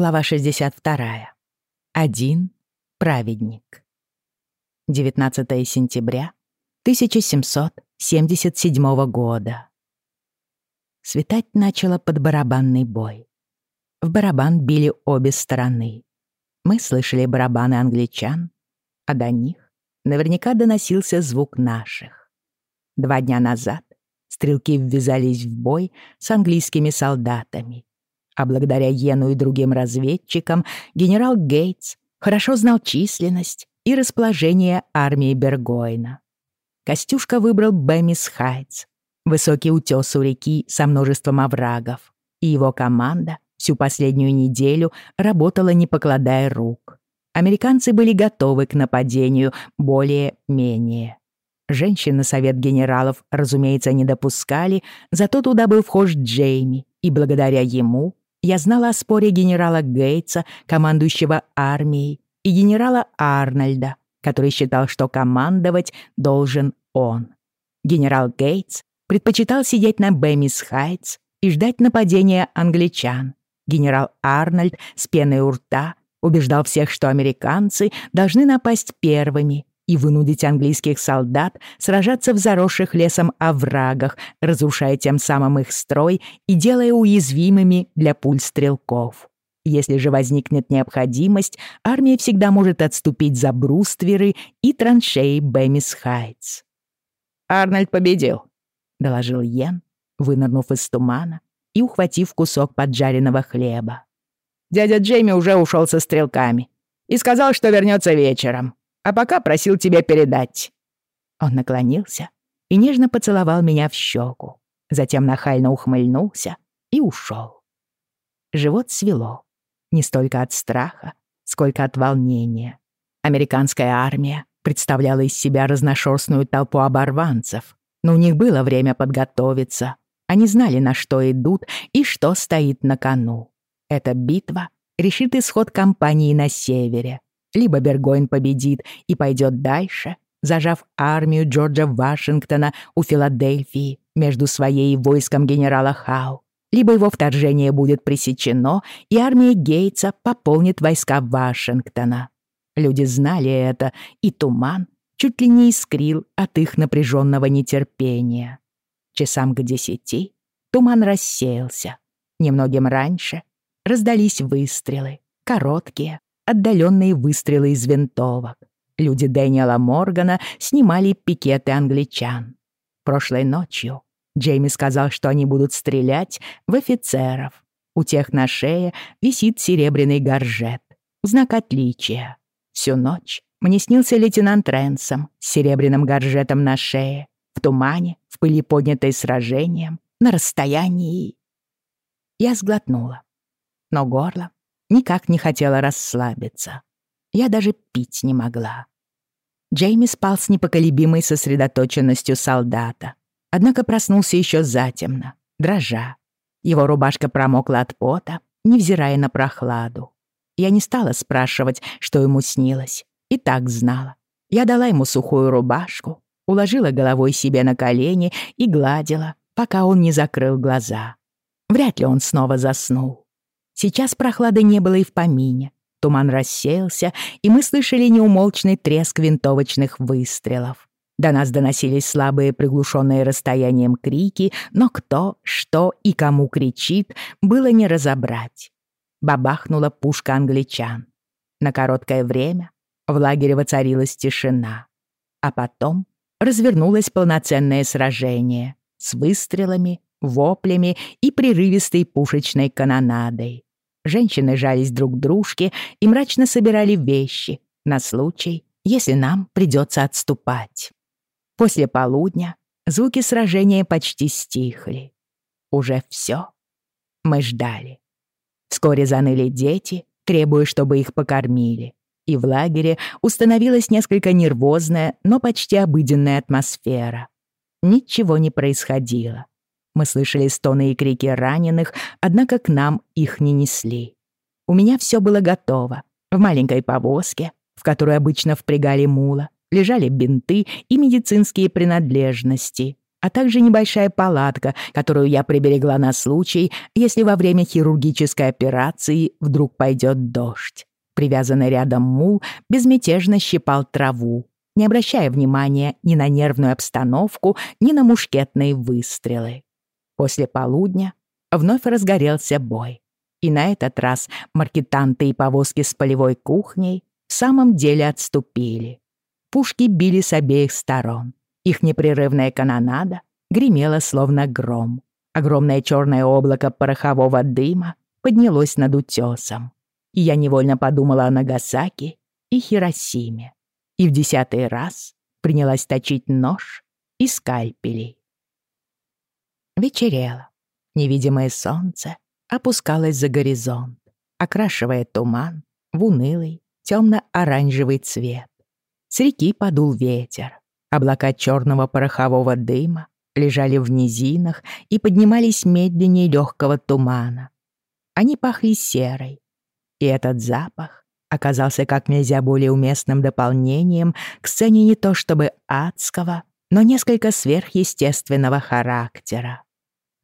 Глава 62. Один праведник. 19 сентября 1777 года. Светать начало под барабанный бой. В барабан били обе стороны. Мы слышали барабаны англичан, а до них наверняка доносился звук наших. Два дня назад стрелки ввязались в бой с английскими солдатами — а благодаря Йену и другим разведчикам генерал Гейтс хорошо знал численность и расположение армии Бергойна. Костюшка выбрал Бэмис Хайтс, высокий утес у реки со множеством оврагов, и его команда всю последнюю неделю работала не покладая рук. Американцы были готовы к нападению более-менее. Женщин на совет генералов, разумеется, не допускали, зато туда был вхож Джейми, и благодаря ему я знала о споре генерала Гейтса, командующего армией, и генерала Арнольда, который считал, что командовать должен он. Генерал Гейтс предпочитал сидеть на Бэмис Хайтс и ждать нападения англичан. Генерал Арнольд с пеной у рта убеждал всех, что американцы должны напасть первыми и вынудить английских солдат сражаться в заросших лесом оврагах, разрушая тем самым их строй и делая уязвимыми для пуль стрелков. Если же возникнет необходимость, армия всегда может отступить за брустверы и траншеи Бэмис Хайтс. «Арнольд победил», — доложил Йен, вынырнув из тумана и ухватив кусок поджаренного хлеба. «Дядя Джейми уже ушел со стрелками и сказал, что вернется вечером а пока просил тебя передать». Он наклонился и нежно поцеловал меня в щеку, затем нахально ухмыльнулся и ушел. Живот свело, не столько от страха, сколько от волнения. Американская армия представляла из себя разношерстную толпу оборванцев, но у них было время подготовиться. Они знали, на что идут и что стоит на кону. Эта битва решит исход кампании на севере, либо Бергойн победит и пойдет дальше, зажав армию Джорджа Вашингтона у Филадельфии между своей и войском генерала Хау, либо его вторжение будет пресечено, и армия Гейтса пополнит войска Вашингтона. Люди знали это, и туман чуть ли не искрил от их напряженного нетерпения. Часам к десяти туман рассеялся. Немногим раньше раздались выстрелы, короткие, отдаленные выстрелы из винтовок. Люди Дэниела Моргана снимали пикеты англичан. Прошлой ночью Джейми сказал, что они будут стрелять в офицеров. У тех на шее висит серебряный горжет, знак отличия. Всю ночь мне снился лейтенант Ренсом с серебряным горжетом на шее, в тумане, в пыли, поднятой сражением, на расстоянии. Я сглотнула, но горло никак не хотела расслабиться. Я даже пить не могла. Джейми спал с непоколебимой сосредоточенностью солдата, однако проснулся еще затемно, дрожа. Его рубашка промокла от пота, невзирая на прохладу. Я не стала спрашивать, что ему снилось, и так знала. Я дала ему сухую рубашку, уложила головой себе на колени и гладила, пока он не закрыл глаза. Вряд ли он снова заснул. Сейчас прохлады не было и в помине. Туман рассеялся, и мы слышали неумолчный треск винтовочных выстрелов. До нас доносились слабые, приглушенные расстоянием крики, но кто, что и кому кричит, было не разобрать. Бабахнула пушка англичан. На короткое время в лагере воцарилась тишина. А потом развернулось полноценное сражение с выстрелами, воплями и прерывистой пушечной канонадой. Женщины жались друг к дружке и мрачно собирали вещи на случай, если нам придется отступать. После полудня звуки сражения почти стихли. Уже все. Мы ждали. Вскоре заныли дети, требуя, чтобы их покормили. И в лагере установилась несколько нервозная, но почти обыденная атмосфера. Ничего не происходило. Мы слышали стоны и крики раненых, однако к нам их не несли. У меня все было готово. В маленькой повозке, в которую обычно впрягали мула, лежали бинты и медицинские принадлежности. а также небольшая палатка, которую я приберегла на случай, если во время хирургической операции вдруг пойдет дождь. Привязанный рядом мул безмятежно щипал траву, не обращая внимания ни на нервную обстановку, ни на мушкетные выстрелы. После полудня вновь разгорелся бой. И на этот раз маркетанты и повозки с полевой кухней в самом деле отступили. Пушки били с обеих сторон. Их непрерывная канонада гремела словно гром. Огромное черное облако порохового дыма поднялось над утесом. И я невольно подумала о Нагасаки и Хиросиме. И в десятый раз принялась точить нож и скальпели. Вечерело. Невидимое солнце опускалось за горизонт, окрашивая туман в унылый темно-оранжевый цвет. С реки подул ветер. Облака черного порохового дыма лежали в низинах и поднимались медленнее легкого тумана. Они пахли серой. И этот запах оказался как нельзя более уместным дополнением к сцене не то чтобы адского, но несколько сверхъестественного характера.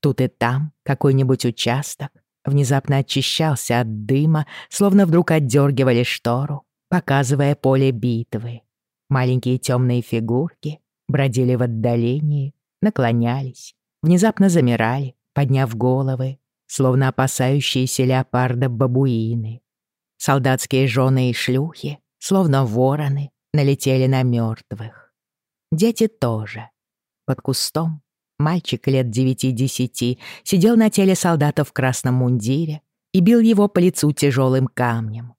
Тут и там какой-нибудь участок внезапно очищался от дыма, словно вдруг отдергивали штору, показывая поле битвы. Маленькие темные фигурки бродили в отдалении, наклонялись, внезапно замирали, подняв головы, словно опасающиеся леопарда бабуины. Солдатские жены и шлюхи, словно вороны, налетели на мертвых. Дети тоже. Под кустом мальчик лет девяти-десяти сидел на теле солдата в красном мундире и бил его по лицу тяжелым камнем.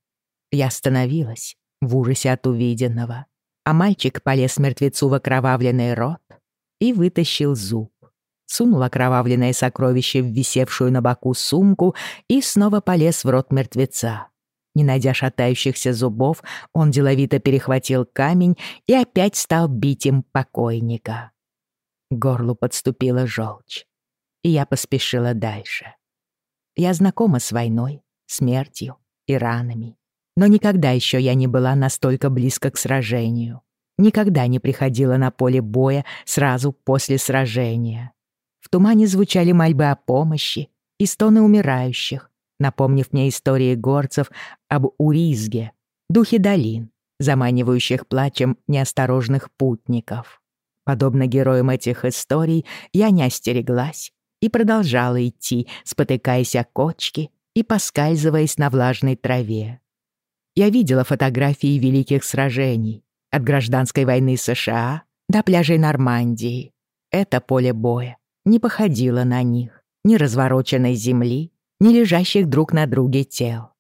Я остановилась в ужасе от увиденного а мальчик полез мертвецу в окровавленный рот и вытащил зуб. Сунул окровавленное сокровище в висевшую на боку сумку и снова полез в рот мертвеца. Не найдя шатающихся зубов, он деловито перехватил камень и опять стал бить им покойника. Горлу подступила желчь, и я поспешила дальше. Я знакома с войной, смертью и ранами. Но никогда еще я не была настолько близко к сражению. Никогда не приходила на поле боя сразу после сражения. В тумане звучали мольбы о помощи и стоны умирающих, напомнив мне истории горцев об Уризге, духе долин, заманивающих плачем неосторожных путников. Подобно героям этих историй, я не остереглась и продолжала идти, спотыкаясь о кочки и поскальзываясь на влажной траве. Я видела фотографии великих сражений, от гражданской войны США до пляжей Нормандии. Это поле боя не походило на них, ни развороченной земли, ни лежащих друг на друге тел.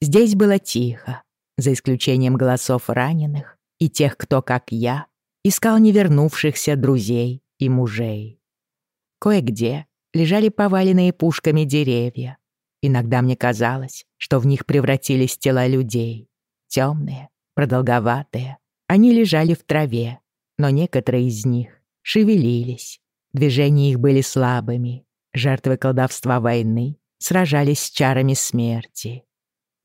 Здесь было тихо, за исключением голосов раненых и тех, кто, как я, искал невернувшихся друзей и мужей. Кое-где лежали поваленные пушками деревья, Иногда мне казалось, что в них превратились тела людей. Темные, продолговатые. Они лежали в траве, но некоторые из них шевелились. Движения их были слабыми. Жертвы колдовства войны сражались с чарами смерти.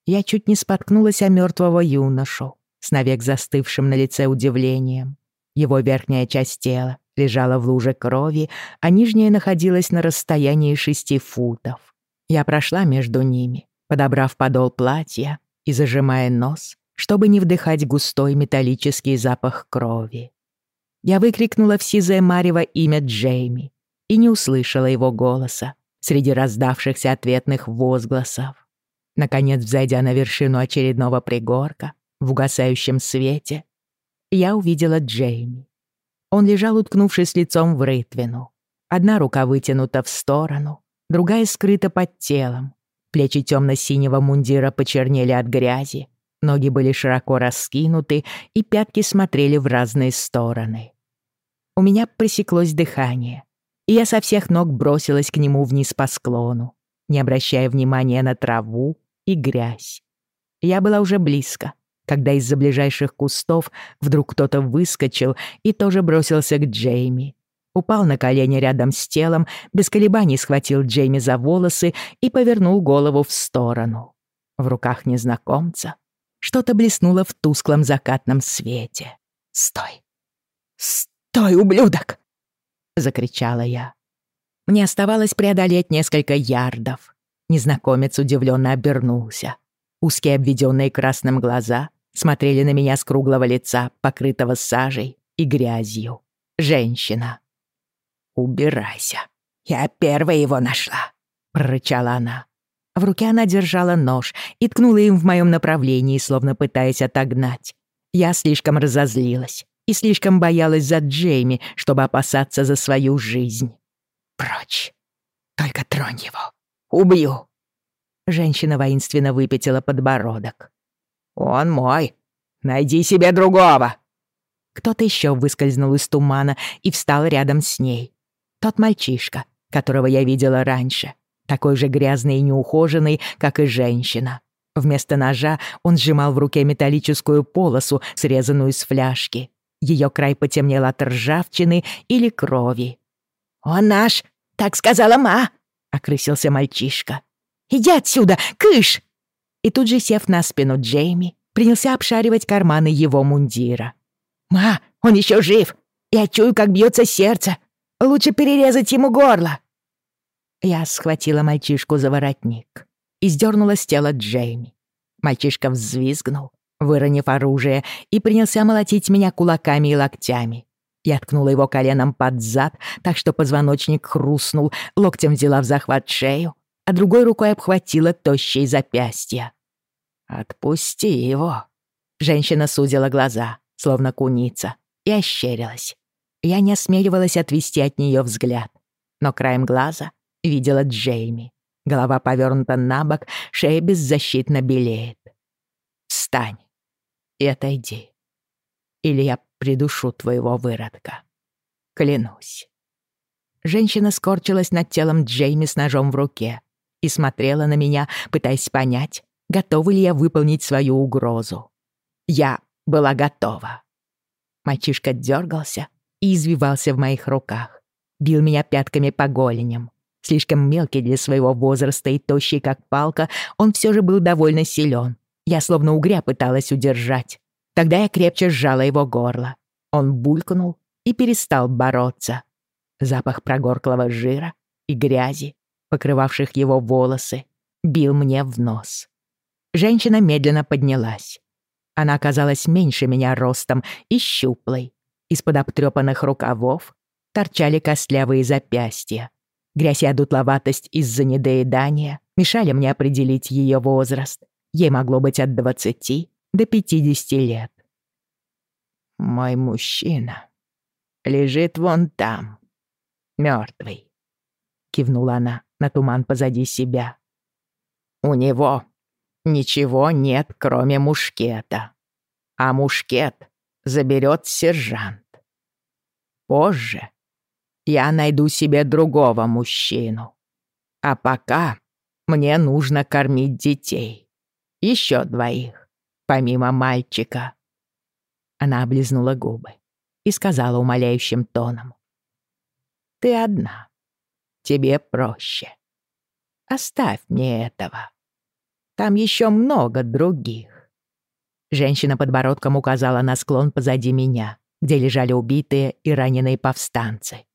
Я чуть не споткнулась о мертвого юношу, с навек застывшим на лице удивлением. Его верхняя часть тела лежала в луже крови, а нижняя находилась на расстоянии шести футов. Я прошла между ними, подобрав подол платья и зажимая нос, чтобы не вдыхать густой металлический запах крови. Я выкрикнула в сизое марево имя Джейми и не услышала его голоса среди раздавшихся ответных возгласов. Наконец, взойдя на вершину очередного пригорка в угасающем свете, я увидела Джейми. Он лежал, уткнувшись лицом в рытвину. Одна рука вытянута в сторону, другая скрыта под телом. Плечи темно-синего мундира почернели от грязи, ноги были широко раскинуты, и пятки смотрели в разные стороны. У меня пресеклось дыхание, и я со всех ног бросилась к нему вниз по склону, не обращая внимания на траву и грязь. Я была уже близко, когда из-за ближайших кустов вдруг кто-то выскочил и тоже бросился к Джейми упал на колени рядом с телом, без колебаний схватил Джейми за волосы и повернул голову в сторону. В руках незнакомца что-то блеснуло в тусклом закатном свете. «Стой! Стой, ублюдок!» Закричала я. Мне оставалось преодолеть несколько ярдов. Незнакомец удивленно обернулся. Узкие обведенные красным глаза смотрели на меня с круглого лица, покрытого сажей и грязью. Женщина. «Убирайся. Я первая его нашла», — прорычала она. В руке она держала нож и ткнула им в моем направлении, словно пытаясь отогнать. Я слишком разозлилась и слишком боялась за Джейми, чтобы опасаться за свою жизнь. «Прочь! Только тронь его! Убью!» Женщина воинственно выпятила подбородок. «Он мой! Найди себе другого!» Кто-то еще выскользнул из тумана и встал рядом с ней. Тот мальчишка, которого я видела раньше, такой же грязный и неухоженный, как и женщина. Вместо ножа он сжимал в руке металлическую полосу, срезанную из фляжки. Ее край потемнел от ржавчины или крови. «Он наш, так сказала ма!» — окрысился мальчишка. «Иди отсюда, кыш!» И тут же, сев на спину Джейми, принялся обшаривать карманы его мундира. «Ма, он еще жив! Я чую, как бьется сердце! Лучше перерезать ему горло!» Я схватила мальчишку за воротник и сдернула с тела Джейми. Мальчишка взвизгнул, выронив оружие, и принялся молотить меня кулаками и локтями. Я ткнула его коленом под зад, так что позвоночник хрустнул, локтем взяла в захват шею, а другой рукой обхватила тощие запястья. «Отпусти его!» Женщина сузила глаза, словно куница, и ощерилась. Я не осмеливалась отвести от нее взгляд, но краем глаза видела Джейми. Голова повернута на бок, шея беззащитно белеет. «Встань и отойди, или я придушу твоего выродка. Клянусь». Женщина скорчилась над телом Джейми с ножом в руке и смотрела на меня, пытаясь понять, готова ли я выполнить свою угрозу. Я была готова. Мальчишка дергался и извивался в моих руках. Бил меня пятками по голеням. Слишком мелкий для своего возраста и тощий, как палка, он все же был довольно силен. Я словно угря пыталась удержать. Тогда я крепче сжала его горло. Он булькнул и перестал бороться. Запах прогорклого жира и грязи, покрывавших его волосы, бил мне в нос. Женщина медленно поднялась. Она оказалась меньше меня ростом и щуплой. Из-под обтрёпанных рукавов торчали костлявые запястья. Грязь и одутловатость из-за недоедания мешали мне определить ее возраст. Ей могло быть от 20 до 50 лет. «Мой мужчина лежит вон там, мертвый», — кивнула она на туман позади себя. «У него ничего нет, кроме мушкета, а мушкет заберет сержант. Позже я найду себе другого мужчину. А пока мне нужно кормить детей. Еще двоих, помимо мальчика». Она облизнула губы и сказала умоляющим тоном. «Ты одна. Тебе проще. Оставь мне этого. Там еще много других». Женщина подбородком указала на склон позади меня, где лежали убитые и раненые повстанцы.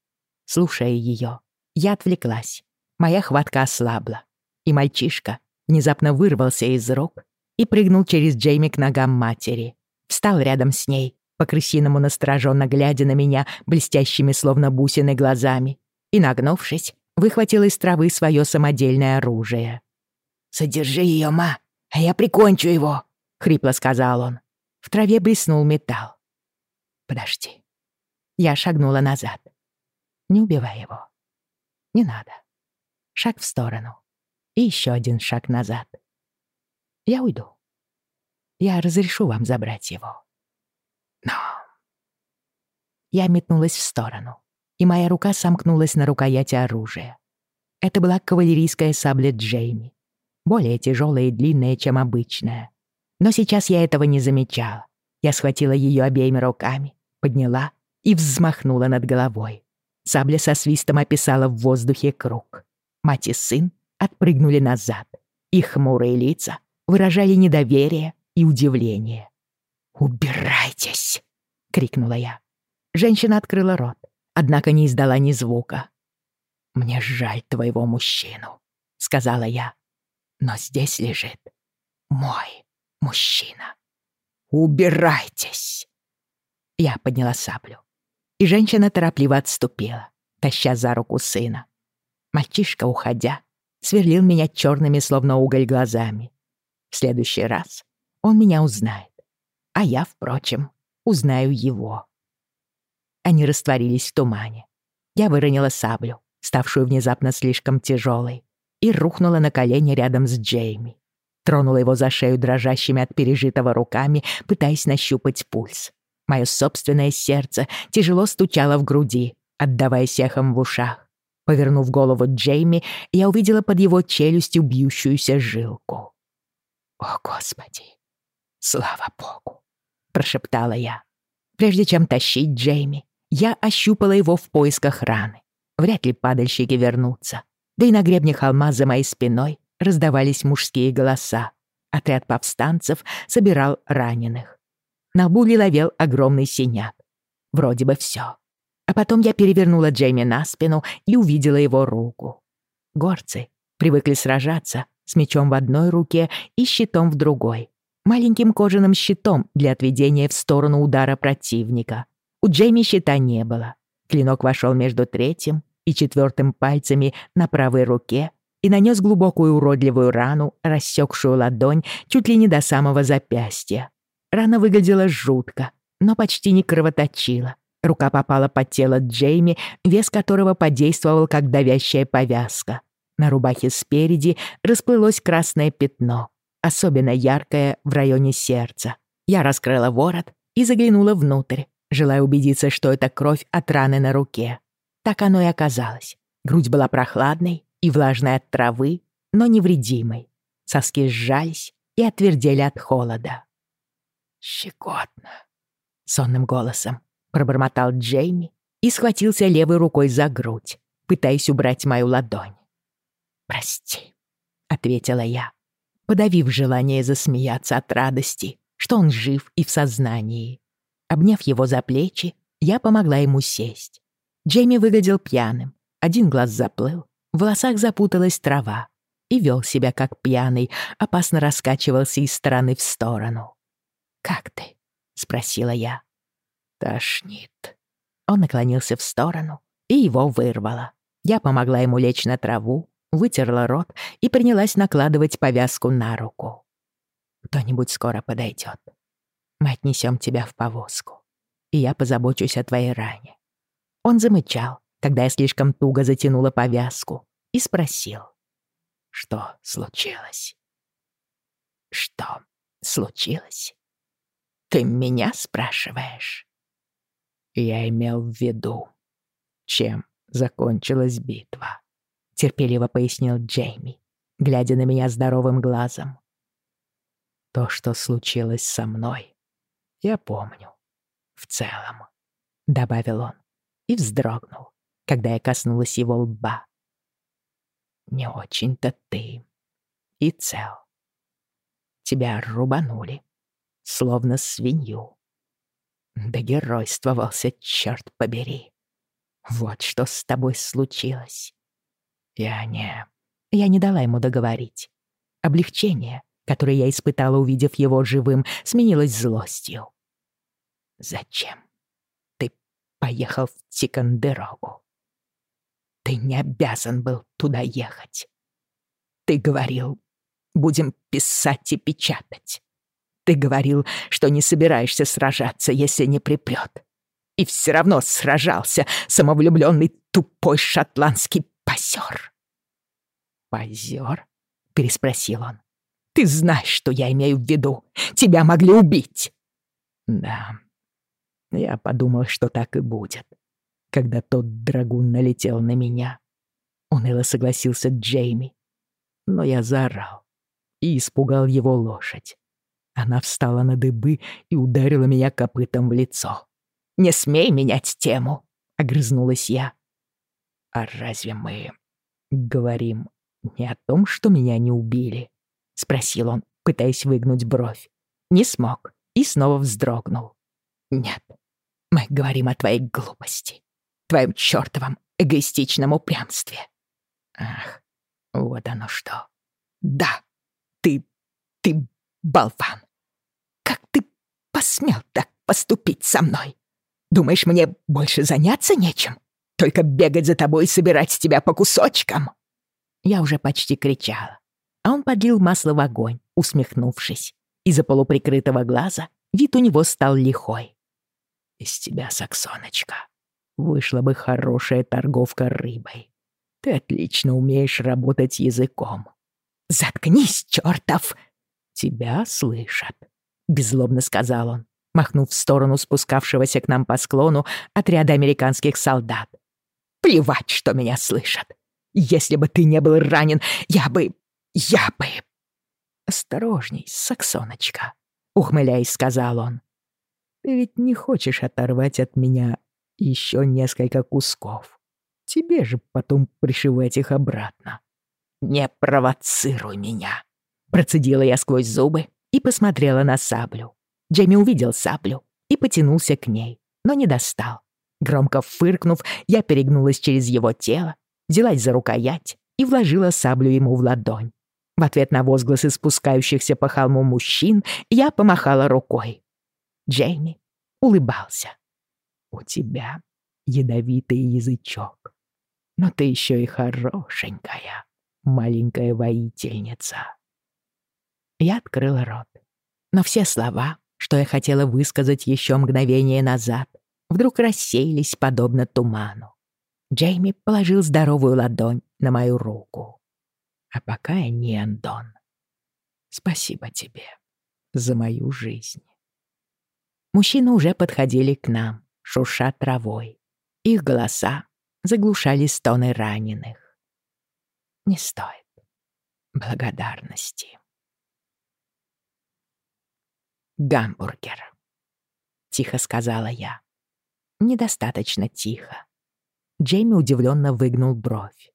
Слушая ее, я отвлеклась. Моя хватка ослабла, и мальчишка внезапно вырвался из рук и прыгнул через Джейми к ногам матери. Встал рядом с ней, по-крысиному настороженно глядя на меня блестящими словно бусины глазами, и, нагнувшись, выхватил из травы свое самодельное оружие. «Содержи ее, ма, а я прикончу его!» — хрипло сказал он. В траве блеснул металл. «Подожди». Я шагнула назад. Не убивай его. Не надо. Шаг в сторону. И еще один шаг назад. Я уйду. Я разрешу вам забрать его. Но... Я метнулась в сторону, и моя рука сомкнулась на рукояти оружия. Это была кавалерийская сабля Джейми, более тяжелая и длинная, чем обычная. Но сейчас я этого не замечала. Я схватила ее обеими руками, подняла и взмахнула над головой. Сабля со свистом описала в воздухе круг. Мать и сын отпрыгнули назад. Их хмурые лица выражали недоверие и удивление. «Убирайтесь!» — крикнула я. Женщина открыла рот, однако не издала ни звука. «Мне жаль твоего мужчину», — сказала я. «Но здесь лежит мой мужчина. Убирайтесь!» Я подняла саблю, и женщина торопливо отступила, таща за руку сына. Мальчишка, уходя, сверлил меня черными, словно уголь, глазами. В следующий раз он меня узнает, а я, впрочем, узнаю его. Они растворились в тумане. Я выронила саблю, ставшую внезапно слишком тяжелой, и рухнула на колени рядом с Джейми. Тронула его за шею дрожащими от пережитого руками, пытаясь нащупать пульс. Мое собственное сердце тяжело стучало в груди, отдаваясь эхом в ушах. Повернув голову Джейми, я увидела под его челюстью бьющуюся жилку. «О, Господи! Слава Богу!» — прошептала я. Прежде чем тащить Джейми, я ощупала его в поисках раны. Вряд ли падальщики вернутся. Да и на гребне холма за моей спиной раздавались мужские голоса. Отряд повстанцев собирал раненых. На лбу ловел огромный синяк. Вроде бы все. А потом я перевернула Джейми на спину и увидела его руку. Горцы привыкли сражаться с мечом в одной руке и щитом в другой. Маленьким кожаным щитом для отведения в сторону удара противника. У Джейми щита не было. Клинок вошел между третьим и четвертым пальцами на правой руке и нанес глубокую уродливую рану, рассекшую ладонь чуть ли не до самого запястья. Рана выглядела жутко, но почти не кровоточила. Рука попала под тело Джейми, вес которого подействовал как давящая повязка. На рубахе спереди расплылось красное пятно, особенно яркое в районе сердца. Я раскрыла ворот и заглянула внутрь, желая убедиться, что это кровь от раны на руке. Так оно и оказалось. Грудь была прохладной и влажной от травы, но невредимой. Соски сжались и отвердели от холода. «Щекотно», — сонным голосом пробормотал Джейми и схватился левой рукой за грудь, пытаясь убрать мою ладонь. «Прости», — ответила я, подавив желание засмеяться от радости, что он жив и в сознании. Обняв его за плечи, я помогла ему сесть. Джейми выглядел пьяным. Один глаз заплыл, в волосах запуталась трава и вел себя как пьяный, опасно раскачивался из стороны в сторону. «Как ты?» — спросила я. «Тошнит». Он наклонился в сторону, и его вырвало. Я помогла ему лечь на траву, вытерла рот и принялась накладывать повязку на руку. «Кто-нибудь скоро подойдет. Мы отнесем тебя в повозку, и я позабочусь о твоей ране». Он замычал, когда я слишком туго затянула повязку, и спросил, что случилось. «Что случилось? Ты меня спрашиваешь?» Я имел в виду, чем закончилась битва, терпеливо пояснил Джейми, глядя на меня здоровым глазом. То, что случилось со мной, я помню. В целом, — добавил он и вздрогнул, когда я коснулась его лба. Не очень-то ты и цел. Тебя рубанули, словно свинью. Да геройствовался, черт побери. Вот что с тобой случилось. Я не... Я не дала ему договорить. Облегчение, которое я испытала, увидев его живым, сменилось злостью. Зачем ты поехал в Тикандерогу? Ты не обязан был туда ехать. Ты говорил, будем писать и печатать. Ты говорил, что не собираешься сражаться, если не припрет. И все равно сражался, самовлюбленный тупой шотландский позер. «Позер?» — переспросил он. «Ты знаешь, что я имею в виду. Тебя могли убить». «Да, я подумал, что так и будет, когда тот драгун налетел на меня. Уныло согласился Джейми. Но я заорал и испугал его лошадь. Она встала на дыбы и ударила меня копытом в лицо. «Не смей менять тему!» — огрызнулась я. «А разве мы говорим не о том, что меня не убили?» — спросил он, пытаясь выгнуть бровь. Не смог и снова вздрогнул. «Нет, мы говорим о твоей глупости. твоем чёртовом эгоистичном упрямстве. Ах, вот оно что. Да, ты, ты болван. Как ты посмел так поступить со мной? Думаешь, мне больше заняться нечем? Только бегать за тобой и собирать с тебя по кусочкам?» Я уже почти кричала, а он подлил масло в огонь, усмехнувшись. Из-за полуприкрытого глаза вид у него стал лихой. «Из тебя, Саксоночка, вышла бы хорошая торговка рыбой. Ты отлично умеешь работать языком». «Заткнись, чертов!» «Тебя слышат», — беззлобно сказал он, махнув в сторону спускавшегося к нам по склону отряда американских солдат. «Плевать, что меня слышат. Если бы ты не был ранен, я бы... я бы...» «Осторожней, Саксоночка», — ухмыляясь, сказал он. «Ты ведь не хочешь оторвать от меня еще несколько кусков. Тебе же потом пришивать их обратно». «Не провоцируй меня», — процедила я сквозь зубы и посмотрела на саблю. Джейми увидел саблю и потянулся к ней, но не достал. Громко фыркнув, я перегнулась через его тело, взялась за рукоять и вложила саблю ему в ладонь. В ответ на возгласы спускающихся по холму мужчин я помахала рукой. Джейми улыбался. «У тебя ядовитый язычок, но ты еще и хорошенькая, маленькая воительница». Я открыла рот, но все слова, что я хотела высказать еще мгновение назад, вдруг рассеялись подобно туману. Джейми положил здоровую ладонь на мою руку. А пока я не Андон. Спасибо тебе за мою жизнь. Мужчины уже подходили к нам, шурша травой. Их голоса заглушали стоны раненых. Не стоит благодарности. «Гамбургер», — тихо сказала я. Недостаточно тихо. Джейми удивленно выгнул бровь.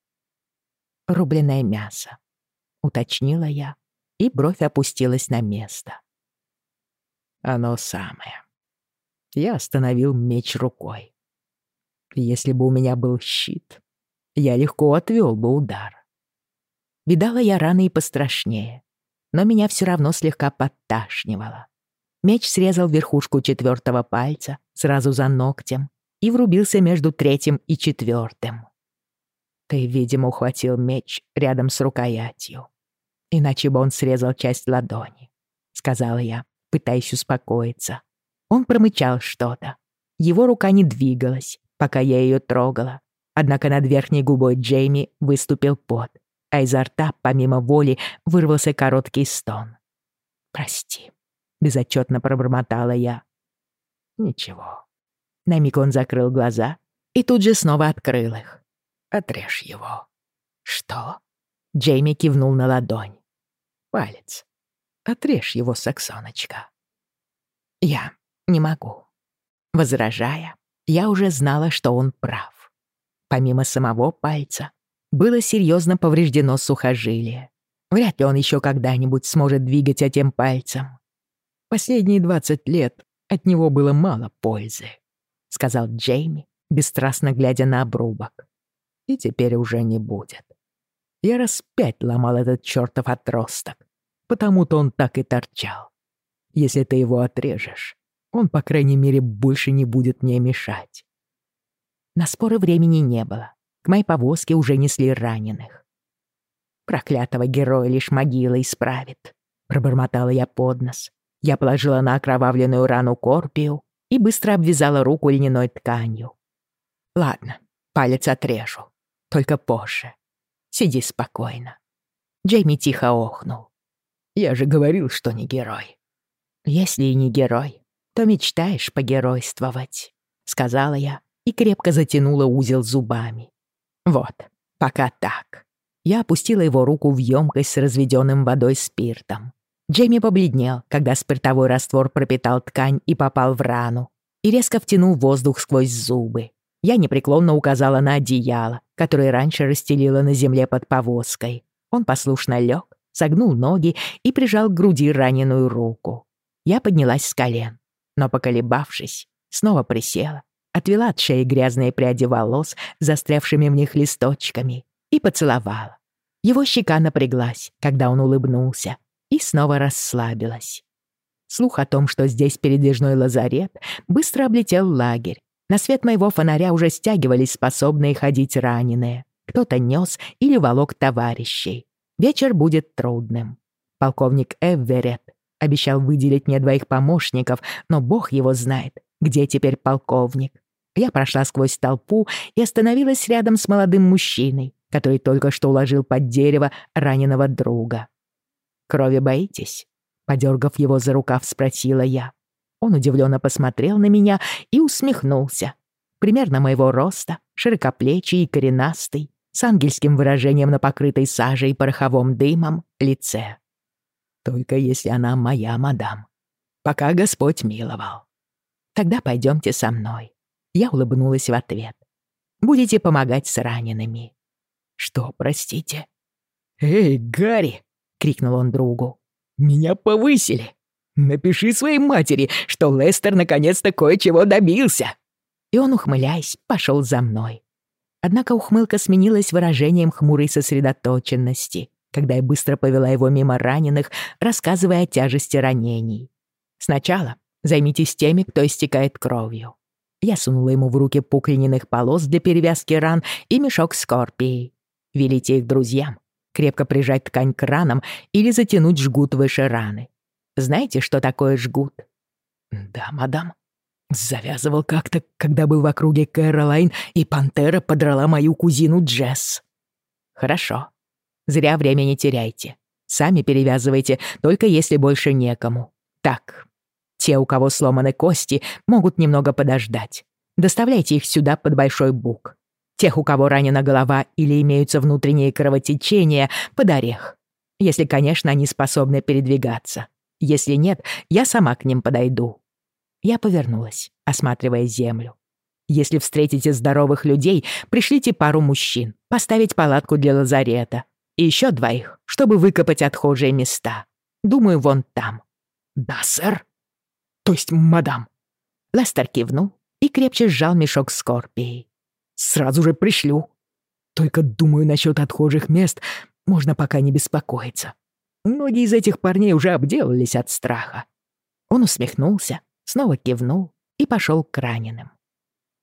«Рубленое мясо», — уточнила я, и бровь опустилась на место. «Оно самое». Я остановил меч рукой. Если бы у меня был щит, я легко отвел бы удар. Видала я раны и пострашнее, но меня все равно слегка подташнивало. Меч срезал верхушку четвертого пальца сразу за ногтем и врубился между третьим и четвертым. Ты, видимо, ухватил меч рядом с рукоятью. Иначе бы он срезал часть ладони, — сказала я, пытаясь успокоиться. Он промычал что-то. Его рука не двигалась, пока я ее трогала. Однако над верхней губой Джейми выступил пот, а изо рта, помимо воли, вырвался короткий стон. «Прости», — безотчетно пробормотала я. «Ничего». На миг он закрыл глаза и тут же снова открыл их. «Отрежь его». «Что?» Джейми кивнул на ладонь. «Палец. Отрежь его, Саксоночка». «Я не могу». Возражая, я уже знала, что он прав. Помимо самого пальца, было серьезно повреждено сухожилие. Вряд ли он еще когда-нибудь сможет двигать этим пальцем. Последние двадцать лет от него было мало пользы», — сказал Джейми, бесстрастно глядя на обрубок. «И теперь уже не будет. Я раз пять ломал этот чертов отросток, потому-то он так и торчал. Если ты его отрежешь, он, по крайней мере, больше не будет мне мешать». На споры времени не было. К моей повозке уже несли раненых. «Проклятого героя лишь могила исправит», — пробормотала я под нос, я положила на окровавленную рану корпию и быстро обвязала руку льняной тканью. «Ладно, палец отрежу. Только позже. Сиди спокойно». Джейми тихо охнул. «Я же говорил, что не герой». «Если и не герой, то мечтаешь погеройствовать», — сказала я и крепко затянула узел зубами. «Вот, пока так». Я опустила его руку в емкость с разведенным водой спиртом. Джейми побледнел, когда спиртовой раствор пропитал ткань и попал в рану, и резко втянул воздух сквозь зубы. Я непреклонно указала на одеяло, которое раньше расстелила на земле под повозкой. Он послушно лег, согнул ноги и прижал к груди раненую руку. Я поднялась с колен, но, поколебавшись, снова присела отвела от шеи грязные пряди волос, застрявшими в них листочками, и поцеловала. Его щека напряглась, когда он улыбнулся, и снова расслабилась. Слух о том, что здесь передвижной лазарет, быстро облетел лагерь. На свет моего фонаря уже стягивались способные ходить раненые. Кто-то нес или волок товарищей. Вечер будет трудным. Полковник Эверетт обещал выделить мне двоих помощников, но бог его знает, где теперь полковник. Я прошла сквозь толпу и остановилась рядом с молодым мужчиной, который только что уложил под дерево раненого друга. «Крови боитесь?» Подергав его за рукав, спросила я. Он удивленно посмотрел на меня и усмехнулся. Примерно моего роста, широкоплечий и коренастый, с ангельским выражением на покрытой сажей и пороховым дымом лице. «Только если она моя мадам. Пока Господь миловал. Тогда пойдемте со мной». Я улыбнулась в ответ. «Будете помогать с ранеными». «Что, простите?» «Эй, Гарри!» — крикнул он другу. «Меня повысили! Напиши своей матери, что Лестер наконец-то кое-чего добился!» И он, ухмыляясь, пошел за мной. Однако ухмылка сменилась выражением хмурой сосредоточенности, когда я быстро повела его мимо раненых, рассказывая о тяжести ранений. «Сначала займитесь теми, кто истекает кровью». Я сунула ему в руки пук льняных полос для перевязки ран и мешок скорпии. Велите их друзьям крепко прижать ткань к ранам или затянуть жгут выше раны. Знаете, что такое жгут? Да, мадам. Завязывал как-то, когда был в округе Кэролайн, и пантера подрала мою кузину Джесс. Хорошо. Зря время не теряйте. Сами перевязывайте, только если больше некому. Так, те, у кого сломаны кости, могут немного подождать. Доставляйте их сюда под большой бук. Тех, у кого ранена голова или имеются внутренние кровотечения, под орех. Если, конечно, они способны передвигаться. Если нет, я сама к ним подойду. Я повернулась, осматривая землю. Если встретите здоровых людей, пришлите пару мужчин, поставить палатку для лазарета. И еще двоих, чтобы выкопать отхожие места. Думаю, вон там. Да, сэр. То есть, мадам. Лестер кивнул и крепче сжал мешок скорпией. Сразу же пришлю. Только думаю, насчет отхожих мест можно пока не беспокоиться. Многие из этих парней уже обделались от страха. Он усмехнулся, снова кивнул и пошел к раненым.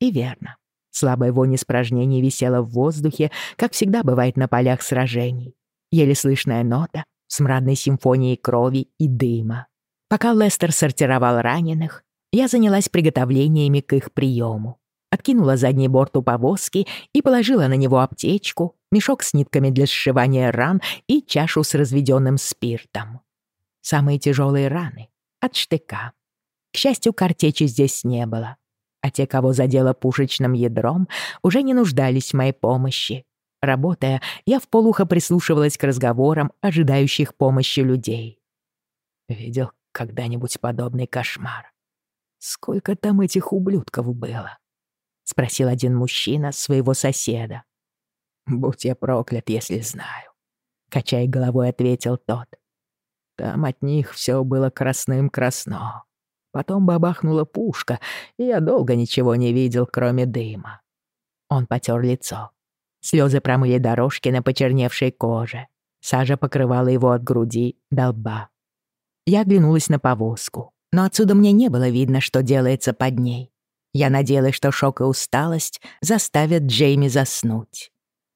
И верно. Слабая вонь испражнений висела в воздухе, как всегда бывает на полях сражений. Еле слышная нота, смрадной симфонией крови и дыма. Пока Лестер сортировал раненых, я занялась приготовлениями к их приему откинула задний борт у повозки и положила на него аптечку, мешок с нитками для сшивания ран и чашу с разведенным спиртом. Самые тяжелые раны — от штыка. К счастью, картечи здесь не было, а те, кого задело пушечным ядром, уже не нуждались в моей помощи. Работая, я вполуха прислушивалась к разговорам ожидающих помощи людей. Видел когда-нибудь подобный кошмар? Сколько там этих ублюдков было? — спросил один мужчина своего соседа. «Будь я проклят, если знаю», — качая головой, ответил тот. «Там от них все было красным-красно. Потом бабахнула пушка, и я долго ничего не видел, кроме дыма». Он потер лицо. Слезы промыли дорожки на почерневшей коже. Сажа покрывала его от груди до лба. Я оглянулась на повозку, но отсюда мне не было видно, что делается под ней. Я надеялась, что шок и усталость заставят Джейми заснуть.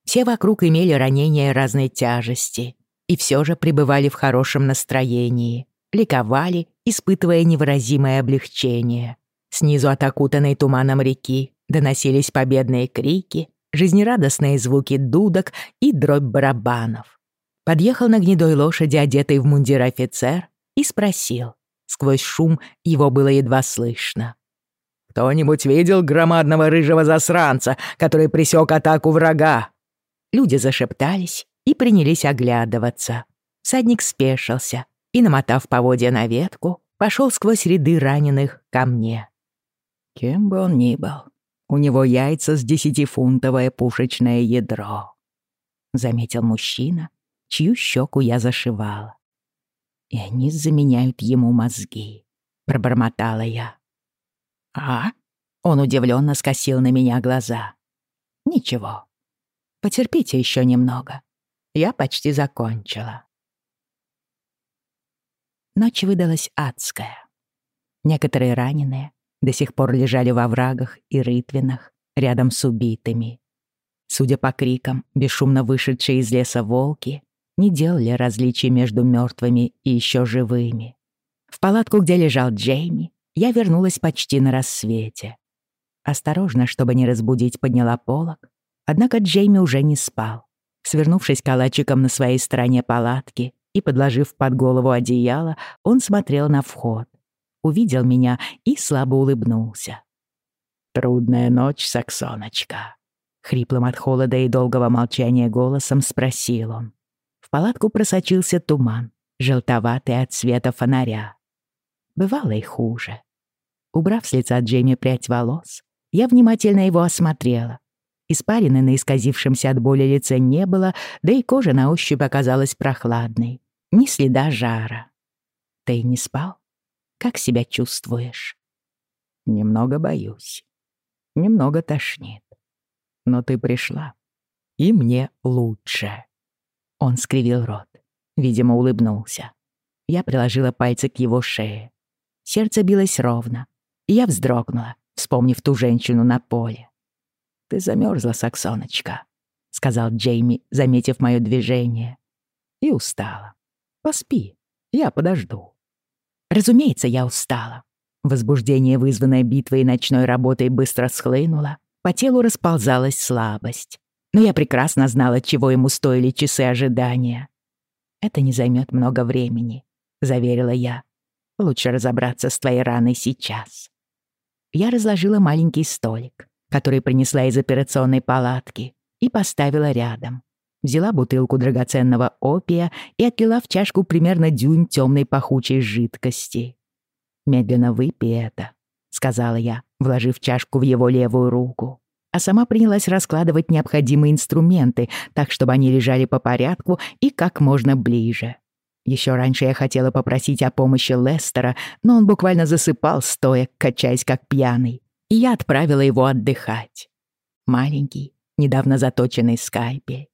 Все вокруг имели ранения разной тяжести и все же пребывали в хорошем настроении, ликовали, испытывая невыразимое облегчение. Снизу от окутанной туманом реки доносились победные крики, жизнерадостные звуки дудок и дробь барабанов. Подъехал на гнедой лошади, одетый в мундир офицер, и спросил. Сквозь шум его было едва слышно. Кто-нибудь видел громадного рыжего засранца, который присек атаку врага?» Люди зашептались и принялись оглядываться. Садник спешился и, намотав поводья на ветку, пошел сквозь ряды раненых ко мне. Кем бы он ни был, у него яйца с десятифунтовое пушечное ядро, заметил мужчина, чью щеку я зашивала. И они заменяют ему мозги, пробормотала я. «А?» Он удивленно скосил на меня глаза. «Ничего. Потерпите еще немного. Я почти закончила». Ночь выдалась адская. Некоторые раненые до сих пор лежали во врагах и рытвинах рядом с убитыми. Судя по крикам, бесшумно вышедшие из леса волки не делали различий между мертвыми и еще живыми. В палатку, где лежал Джейми, я вернулась почти на рассвете. Осторожно, чтобы не разбудить, подняла полог. Однако Джейми уже не спал. Свернувшись калачиком на своей стороне палатки и подложив под голову одеяло, он смотрел на вход. Увидел меня и слабо улыбнулся. «Трудная ночь, Саксоночка», — хриплым от холода и долгого молчания голосом спросил он. В палатку просочился туман, желтоватый от света фонаря. Бывало и хуже. Убрав с лица Джейми прядь волос, я внимательно его осмотрела. Испарины на исказившемся от боли лице не было, да и кожа на ощупь оказалась прохладной. Ни следа жара. Ты не спал? Как себя чувствуешь? Немного боюсь. Немного тошнит. Но ты пришла. И мне лучше. Он скривил рот. Видимо, улыбнулся. Я приложила пальцы к его шее. Сердце билось ровно. И я вздрогнула, вспомнив ту женщину на поле. «Ты замерзла, Саксоночка», — сказал Джейми, заметив мое движение. «И устала. Поспи, я подожду». Разумеется, я устала. Возбуждение, вызванное битвой и ночной работой, быстро схлынуло. По телу расползалась слабость. Но я прекрасно знала, чего ему стоили часы ожидания. «Это не займет много времени», — заверила я. «Лучше разобраться с твоей раной сейчас» я разложила маленький столик, который принесла из операционной палатки, и поставила рядом. Взяла бутылку драгоценного опия и отлила в чашку примерно дюйм темной пахучей жидкости. «Медленно выпей это», — сказала я, вложив чашку в его левую руку. А сама принялась раскладывать необходимые инструменты, так, чтобы они лежали по порядку и как можно ближе. Еще раньше я хотела попросить о помощи Лестера, но он буквально засыпал, стоя, качаясь как пьяный, и я отправила его отдыхать. Маленький, недавно заточенный скальпель.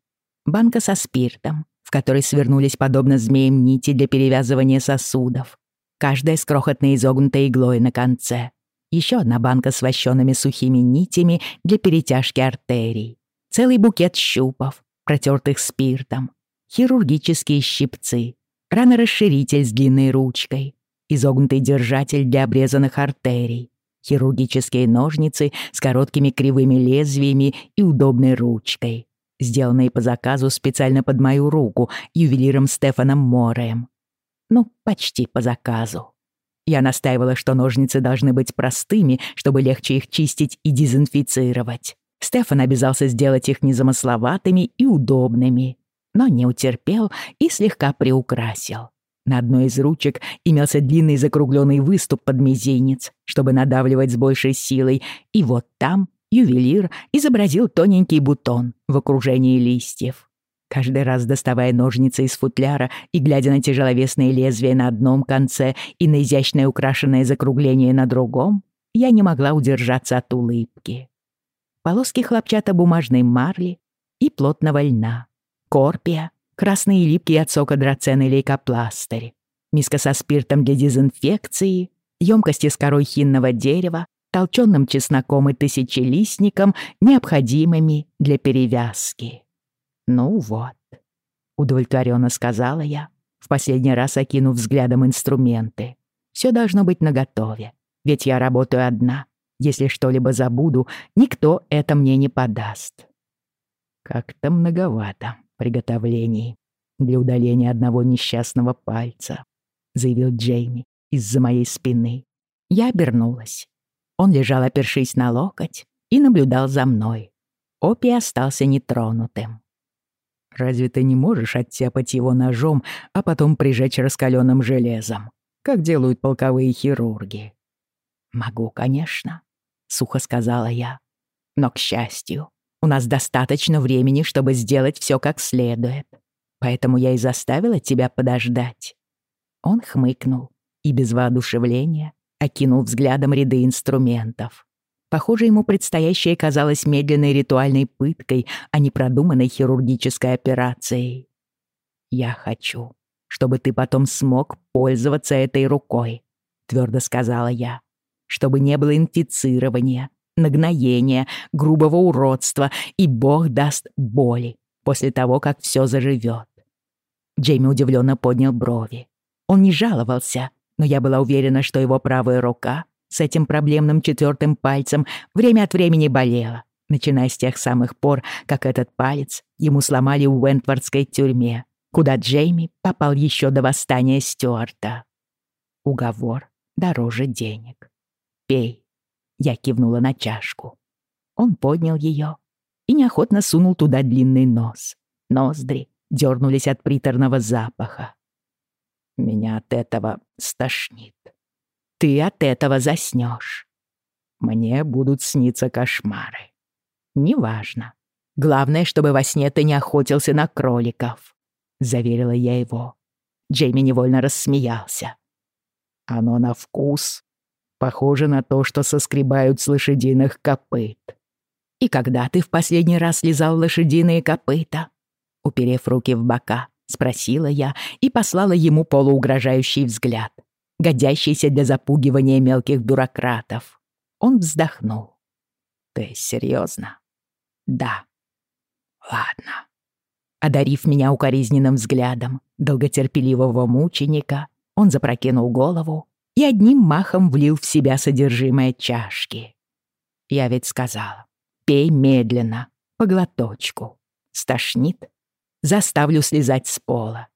Банка со спиртом, в которой свернулись подобно змеям нити для перевязывания сосудов. Каждая с крохотной изогнутой иглой на конце. Еще одна банка с вощенными сухими нитями для перетяжки артерий. Целый букет щупов, протертых спиртом. Хирургические щипцы, ранорасширитель с длинной ручкой, изогнутый держатель для обрезанных артерий, хирургические ножницы с короткими кривыми лезвиями и удобной ручкой, сделанные по заказу специально под мою руку ювелиром Стефаном Мореем. Ну, почти по заказу. Я настаивала, что ножницы должны быть простыми, чтобы легче их чистить и дезинфицировать. Стефан обязался сделать их незамысловатыми и удобными но не утерпел и слегка приукрасил. На одной из ручек имелся длинный закругленный выступ под мизинец, чтобы надавливать с большей силой, и вот там ювелир изобразил тоненький бутон в окружении листьев. Каждый раз доставая ножницы из футляра и глядя на тяжеловесные лезвия на одном конце и на изящное украшенное закругление на другом, я не могла удержаться от улыбки. Полоски хлопчатобумажной марли и плотного льна, Корпия, красные липкие от сока драцены лейкопластырь, миска со спиртом для дезинфекции, емкости с корой хинного дерева, толченым чесноком и тысячелистником, необходимыми для перевязки. «Ну вот», — удовлетворенно сказала я, в последний раз окинув взглядом инструменты. «Все должно быть наготове, ведь я работаю одна. Если что-либо забуду, никто это мне не подаст». «Как-то многовато», приготовлений для удаления одного несчастного пальца», — заявил Джейми из-за моей спины. Я обернулась. Он лежал, опершись на локоть, и наблюдал за мной. Опи остался нетронутым. «Разве ты не можешь оттяпать его ножом, а потом прижечь раскаленным железом, как делают полковые хирурги?» «Могу, конечно», — сухо сказала я. «Но, к счастью, у нас достаточно времени, чтобы сделать все как следует. Поэтому я и заставила тебя подождать». Он хмыкнул и без воодушевления окинул взглядом ряды инструментов. Похоже, ему предстоящее казалось медленной ритуальной пыткой, а не продуманной хирургической операцией. «Я хочу, чтобы ты потом смог пользоваться этой рукой», — твердо сказала я. «Чтобы не было инфицирования, нагноения, грубого уродства, и Бог даст боли после того, как все заживет». Джейми удивленно поднял брови. Он не жаловался, но я была уверена, что его правая рука с этим проблемным четвертым пальцем время от времени болела, начиная с тех самых пор, как этот палец ему сломали в Уэнтвардской тюрьме, куда Джейми попал еще до восстания Стюарта. Уговор дороже денег. «Пей», — я кивнула на чашку. Он поднял ее и неохотно сунул туда длинный нос. Ноздри дернулись от приторного запаха. Меня от этого стошнит. Ты от этого заснешь. Мне будут сниться кошмары. Неважно. Главное, чтобы во сне ты не охотился на кроликов, заверила я его. Джейми невольно рассмеялся. Оно на вкус похоже на то, что соскребают с лошадиных копыт. И когда ты в последний раз лизал лошадиные копыта? Уперев руки в бока, спросила я и послала ему полуугрожающий взгляд годящийся для запугивания мелких бюрократов. Он вздохнул. «Ты серьезно? «Да». «Ладно». Одарив меня укоризненным взглядом долготерпеливого мученика, он запрокинул голову и одним махом влил в себя содержимое чашки. Я ведь сказала, пей медленно, по глоточку. Стошнит, заставлю слезать с пола.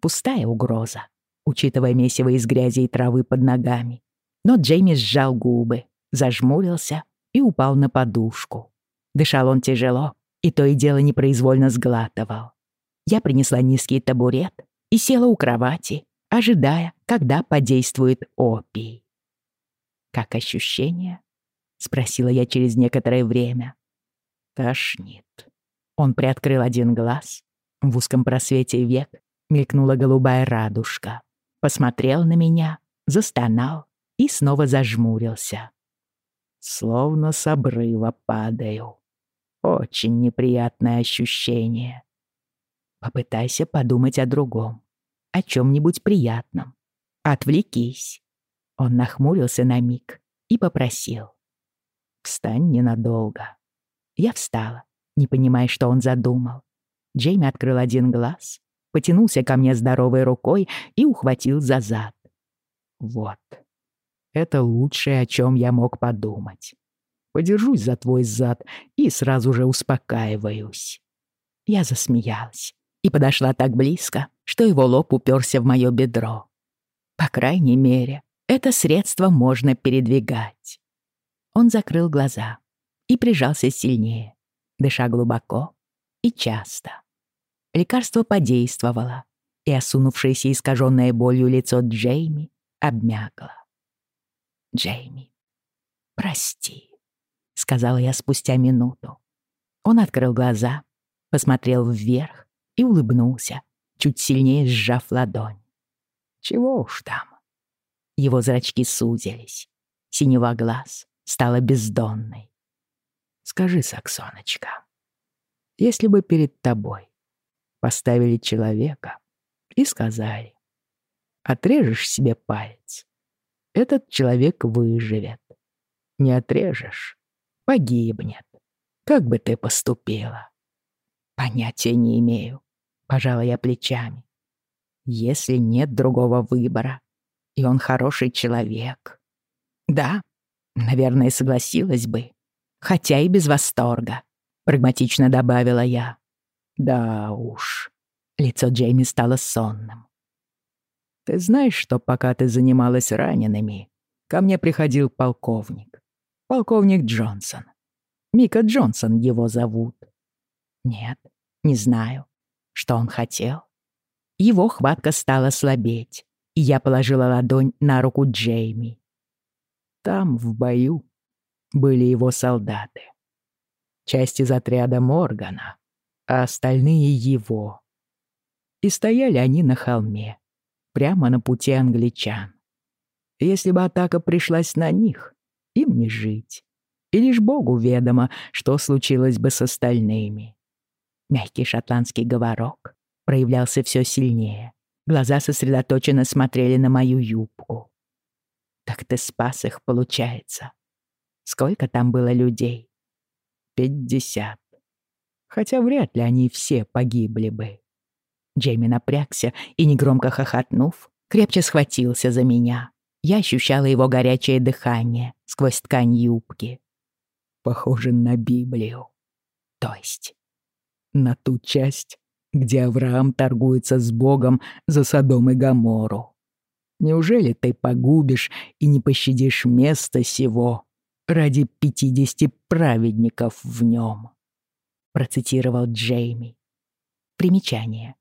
Пустая угроза учитывая месиво из грязи и травы под ногами. Но Джейми сжал губы, зажмурился и упал на подушку. Дышал он тяжело и то и дело непроизвольно сглатывал. Я принесла низкий табурет и села у кровати, ожидая, когда подействует опий. «Как ощущение?» — спросила я через некоторое время. «Тошнит». Он приоткрыл один глаз. В узком просвете век мелькнула голубая радужка посмотрел на меня, застонал и снова зажмурился. Словно с обрыва падаю. Очень неприятное ощущение. Попытайся подумать о другом, о чем-нибудь приятном. Отвлекись. Он нахмурился на миг и попросил. «Встань ненадолго». Я встала, не понимая, что он задумал. Джейми открыл один глаз, потянулся ко мне здоровой рукой и ухватил за зад. Вот. Это лучшее, о чем я мог подумать. Подержусь за твой зад и сразу же успокаиваюсь. Я засмеялась и подошла так близко, что его лоб уперся в мое бедро. По крайней мере, это средство можно передвигать. Он закрыл глаза и прижался сильнее, дыша глубоко и часто. Лекарство подействовало, и осунувшееся искаженное болью лицо Джейми обмякло. «Джейми, прости», — сказала я спустя минуту. Он открыл глаза, посмотрел вверх и улыбнулся, чуть сильнее сжав ладонь. «Чего уж там?» Его зрачки сузились, синева глаз стала бездонной. «Скажи, Саксоночка, если бы перед тобой поставили человека и сказали, отрежешь себе палец, этот человек выживет. Не отрежешь, погибнет. Как бы ты поступила? Понятия не имею, пожала я плечами. Если нет другого выбора, и он хороший человек. Да, наверное, согласилась бы, хотя и без восторга, прагматично добавила я. Да уж. Лицо Джейми стало сонным. Ты знаешь, что пока ты занималась ранеными, ко мне приходил полковник. Полковник Джонсон. Мика Джонсон его зовут. Нет, не знаю. Что он хотел? Его хватка стала слабеть, и я положила ладонь на руку Джейми. Там, в бою, были его солдаты. Часть из отряда Моргана а остальные его. И стояли они на холме, прямо на пути англичан. Если бы атака пришлась на них, им не жить. И лишь Богу ведомо, что случилось бы с остальными. Мягкий шотландский говорок проявлялся все сильнее. Глаза сосредоточенно смотрели на мою юбку. Так ты спас их, получается. Сколько там было людей? Пятьдесят. Хотя вряд ли они все погибли бы. Джейми напрягся и, негромко хохотнув, крепче схватился за меня. Я ощущала его горячее дыхание сквозь ткань юбки. Похоже на Библию. То есть на ту часть, где Авраам торгуется с Богом за Содом и Гоморру. Неужели ты погубишь и не пощадишь места сего ради пятидесяти праведников в нем? Процитировал Джейми. Примечание.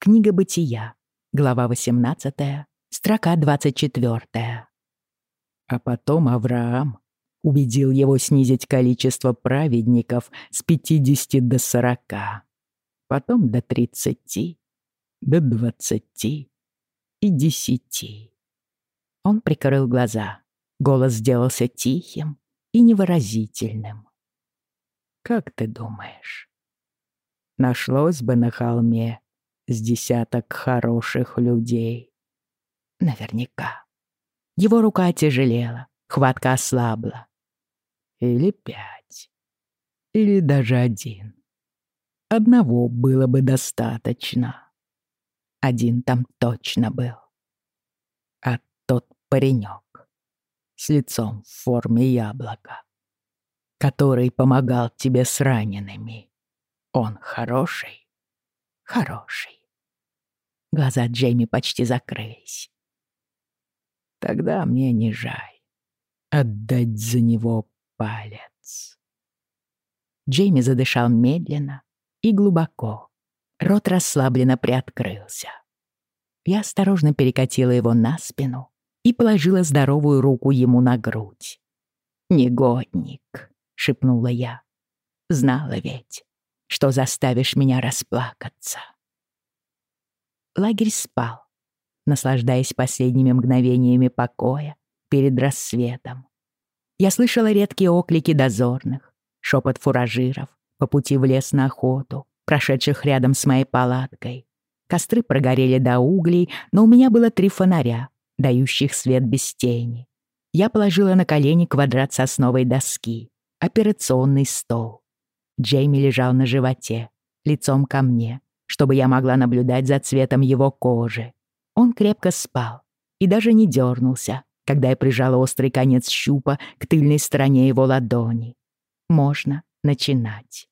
Книга Бытия, глава 18, строка 24. А потом Авраам убедил его снизить количество праведников с 50 до 40, потом до 30, до 20 и 10. Он прикрыл глаза. Голос сделался тихим и невыразительным. «Как ты думаешь, нашлось бы на холме с десяток хороших людей?» «Наверняка». Его рука тяжелела, хватка ослабла или пять, или даже один. Одного было бы достаточно. Один там точно был. А тот паренек с лицом в форме яблока, который помогал тебе с ранеными, он хороший? Хороший. Глаза Джейми почти закрылись. Тогда мне не жаль отдать за него палец. Джейми задышал медленно и глубоко. Рот расслабленно приоткрылся. Я осторожно перекатила его на спину и положила здоровую руку ему на грудь. «Негодник», — шепнула я. «Знала ведь, что заставишь меня расплакаться». Лагерь спал, наслаждаясь последними мгновениями покоя перед рассветом. Я слышала редкие оклики дозорных, шепот фуражиров по пути в лес на охоту, прошедших рядом с моей палаткой. Костры прогорели до углей, но у меня было три фонаря, дающих свет без тени. Я положила на колени квадрат сосновой доски, операционный стол. Джейми лежал на животе, лицом ко мне, чтобы я могла наблюдать за цветом его кожи. Он крепко спал и даже не дернулся, когда я прижала острый конец щупа к тыльной стороне его ладони. Можно начинать.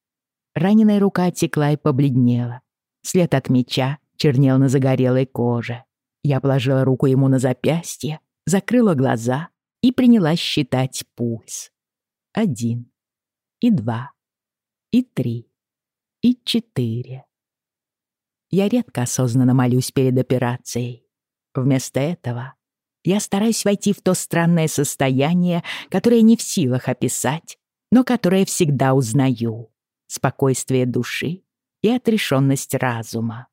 Раненая рука оттекла и побледнела. След от меча чернел на загорелой коже. Я положила руку ему на запястье, закрыла глаза и принялась считать пульс. Один. И два. И три. И четыре. Я редко осознанно молюсь перед операцией. Вместо этого я стараюсь войти в то странное состояние, которое не в силах описать, но которое всегда узнаю. Спокойствие души и отрешенность разума.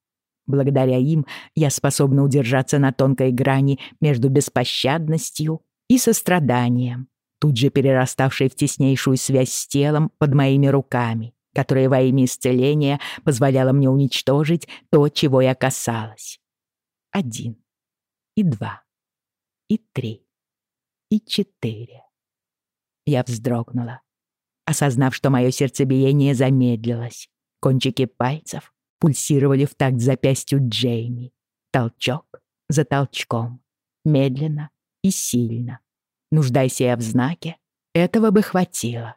Благодаря им я способна удержаться на тонкой грани между беспощадностью и состраданием, тут же перераставшей в теснейшую связь с телом под моими руками, которая во имя исцеления позволяла мне уничтожить то, чего я касалась. Один и два и три, и четыре. Я вздрогнула, осознав, что мое сердцебиение замедлилось. Кончики пальцев пульсировали в такт запястью Джейми. Толчок за толчком, медленно и сильно. Нуждайся я в знаке, этого бы хватило.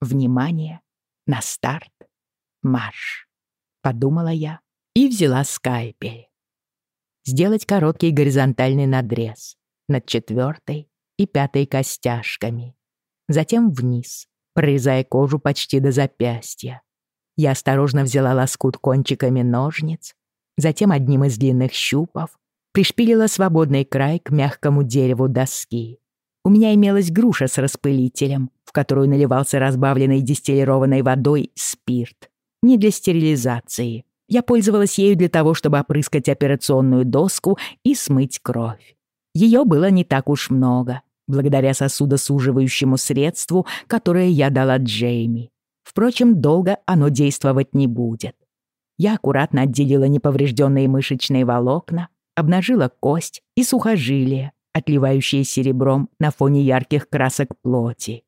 Внимание, на старт, марш. Подумала я и взяла скальпель. Сделать короткий горизонтальный надрез над четвертой и пятой костяшками. Затем вниз, прорезая кожу почти до запястья. Я осторожно взяла лоскут кончиками ножниц, затем одним из длинных щупов пришпилила свободный край к мягкому дереву доски. У меня имелась груша с распылителем, в которую наливался разбавленный дистиллированной водой спирт. Не для стерилизации. Я пользовалась ею для того, чтобы опрыскать операционную доску и смыть кровь. Ее было не так уж много, благодаря сосудосуживающему средству, которое я дала Джейми. Впрочем, долго оно действовать не будет. Я аккуратно отделила неповрежденные мышечные волокна, обнажила кость и сухожилие, отливающие серебром на фоне ярких красок плоти.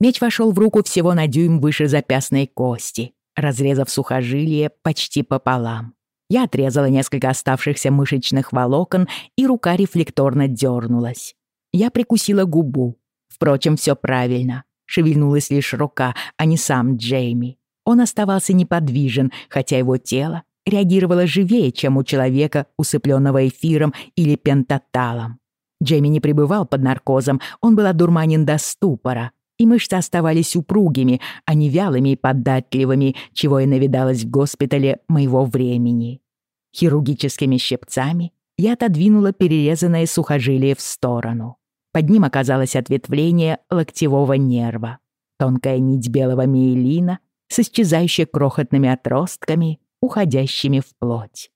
Меч вошел в руку всего на дюйм выше запястной кости, разрезав сухожилие почти пополам. Я отрезала несколько оставшихся мышечных волокон, и рука рефлекторно дернулась. Я прикусила губу. Впрочем, все правильно. Шевельнулась лишь рука, а не сам Джейми. Он оставался неподвижен, хотя его тело реагировало живее, чем у человека, усыпленного эфиром или пентаталом. Джейми не пребывал под наркозом, он был одурманен до ступора, и мышцы оставались упругими, а не вялыми и податливыми, чего и навидалось в госпитале моего времени. Хирургическими щипцами я отодвинула перерезанное сухожилие в сторону. Под ним оказалось ответвление локтевого нерва. Тонкая нить белого миелина с исчезающей крохотными отростками, уходящими в плоть.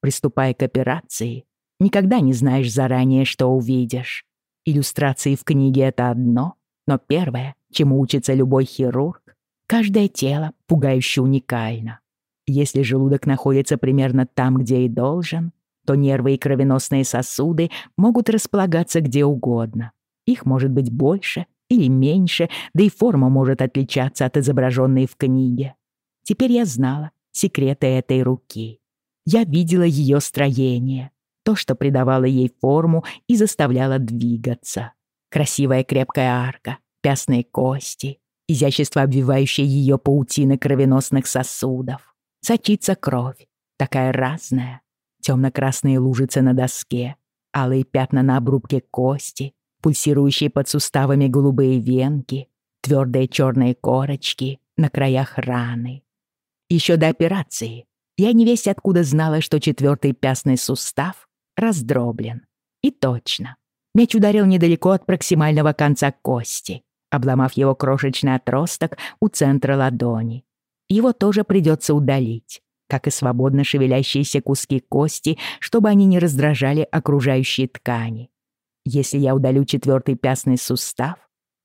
Приступая к операции, никогда не знаешь заранее, что увидишь. Иллюстрации в книге — это одно, но первое, чему учится любой хирург, каждое тело пугающе уникально. Если желудок находится примерно там, где и должен, то нервы и кровеносные сосуды могут располагаться где угодно. Их может быть больше или меньше, да и форма может отличаться от изображенной в книге. Теперь я знала секреты этой руки. Я видела ее строение, то, что придавало ей форму и заставляло двигаться. Красивая крепкая арка, пястные кости, изящество, обвивающее ее паутины кровеносных сосудов. Сочится кровь, такая разная. Темно-красные лужицы на доске, алые пятна на обрубке кости, пульсирующие под суставами голубые венки, твердые черные корочки на краях раны. Еще до операции я не весь откуда знала, что четвертый пястный сустав раздроблен. И точно, Меч ударил недалеко от проксимального конца кости, обломав его крошечный отросток у центра ладони. Его тоже придется удалить, как и свободно шевелящиеся куски кости, чтобы они не раздражали окружающие ткани. Если я удалю четвертый пястный сустав,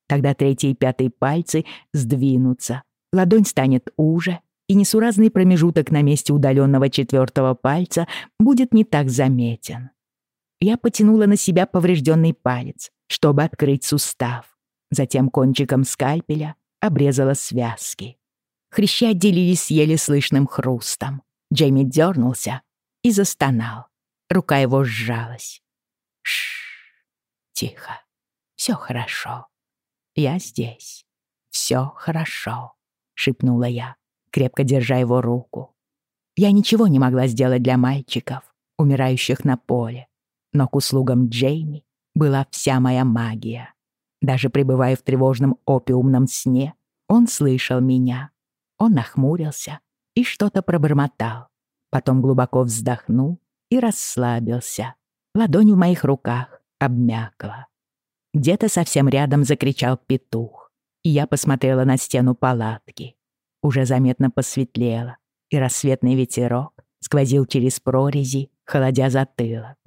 тогда третий и пятый пальцы сдвинутся, ладонь станет уже, и несуразный промежуток на месте удаленного четвертого пальца будет не так заметен. Я потянула на себя поврежденный палец, чтобы открыть сустав. Затем кончиком скальпеля обрезала связки. Хрящи отделились еле слышным хрустом. Джейми дернулся и застонал. Рука его сжалась. Шш, тихо. Все хорошо. Я здесь. Все хорошо, шепнула я, крепко держа его руку. Я ничего не могла сделать для мальчиков, умирающих на поле, но к услугам Джейми была вся моя магия. Даже пребывая в тревожном опиумном сне, он слышал меня. Он нахмурился и что-то пробормотал. Потом глубоко вздохнул и расслабился. Ладонь в моих руках обмякла. Где-то совсем рядом закричал петух, и я посмотрела на стену палатки. Уже заметно посветлело, и рассветный ветерок сквозил через прорези, холодя затылок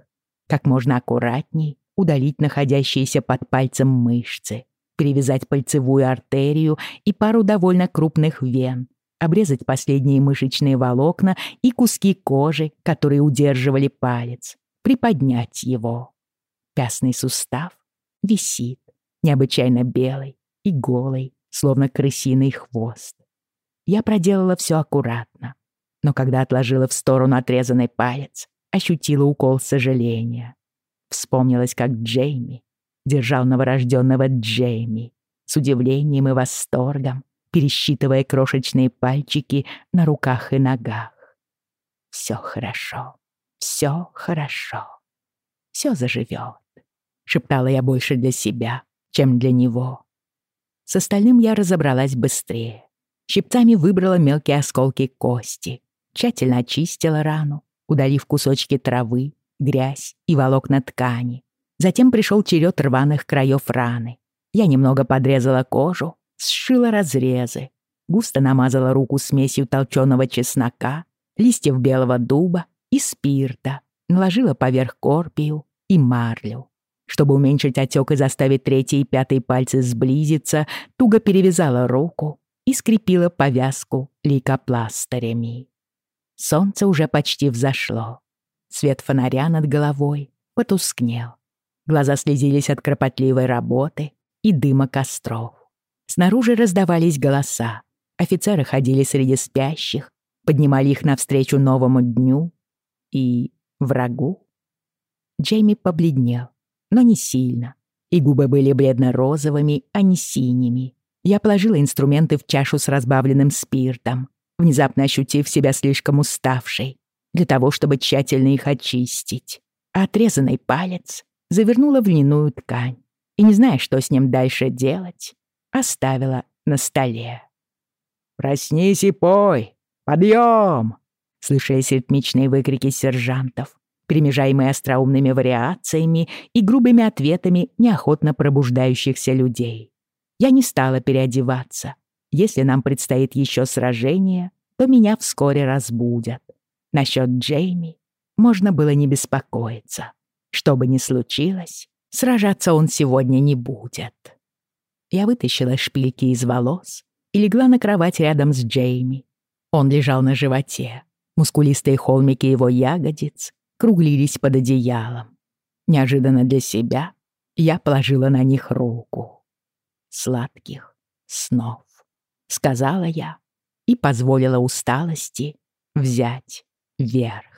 как можно аккуратней удалить находящиеся под пальцем мышцы, перевязать пальцевую артерию и пару довольно крупных вен, обрезать последние мышечные волокна и куски кожи, которые удерживали палец, приподнять его. Пястный сустав висит, необычайно белый и голый, словно крысиный хвост. Я проделала все аккуратно, но когда отложила в сторону отрезанный палец, ощутила укол сожаления. Вспомнилось, как Джейми держал новорожденного Джейми с удивлением и восторгом, пересчитывая крошечные пальчики на руках и ногах. Все хорошо, все хорошо, все заживет, шептала я больше для себя, чем для него. С остальным я разобралась быстрее. Щипцами выбрала мелкие осколки кости, тщательно очистила рану, удалив кусочки травы, грязь и волокна ткани. Затем пришел черед рваных краев раны. Я немного подрезала кожу, сшила разрезы, густо намазала руку смесью толченого чеснока, листьев белого дуба и спирта, наложила поверх корпию и марлю. чтобы уменьшить отек и заставить третий и пятый пальцы сблизиться, туго перевязала руку и скрепила повязку лейкопластырями. Солнце уже почти взошло. Свет фонаря над головой потускнел. Глаза слезились от кропотливой работы и дыма костров. Снаружи раздавались голоса. Офицеры ходили среди спящих, поднимали их навстречу новому дню и врагу. Джейми побледнел, но не сильно, и губы были бледно-розовыми, а не синими. Я положила инструменты в чашу с разбавленным спиртом, внезапно ощутив себя слишком уставшей для того, чтобы тщательно их очистить. А отрезанный палец завернула в льняную ткань и, не зная, что с ним дальше делать, оставила на столе. «Проснись и пой! Подъем!» Слышались ритмичные выкрики сержантов, перемежаемые остроумными вариациями и грубыми ответами неохотно пробуждающихся людей. Я не стала переодеваться. Если нам предстоит еще сражение, то меня вскоре разбудят. Насчет Джейми можно было не беспокоиться. Что бы ни случилось, сражаться он сегодня не будет. Я вытащила шпильки из волос и легла на кровать рядом с Джейми. Он лежал на животе. Мускулистые холмики его ягодиц круглились под одеялом. Неожиданно для себя я положила на них руку. «Сладких снов», — сказала я и позволила усталости взять верх.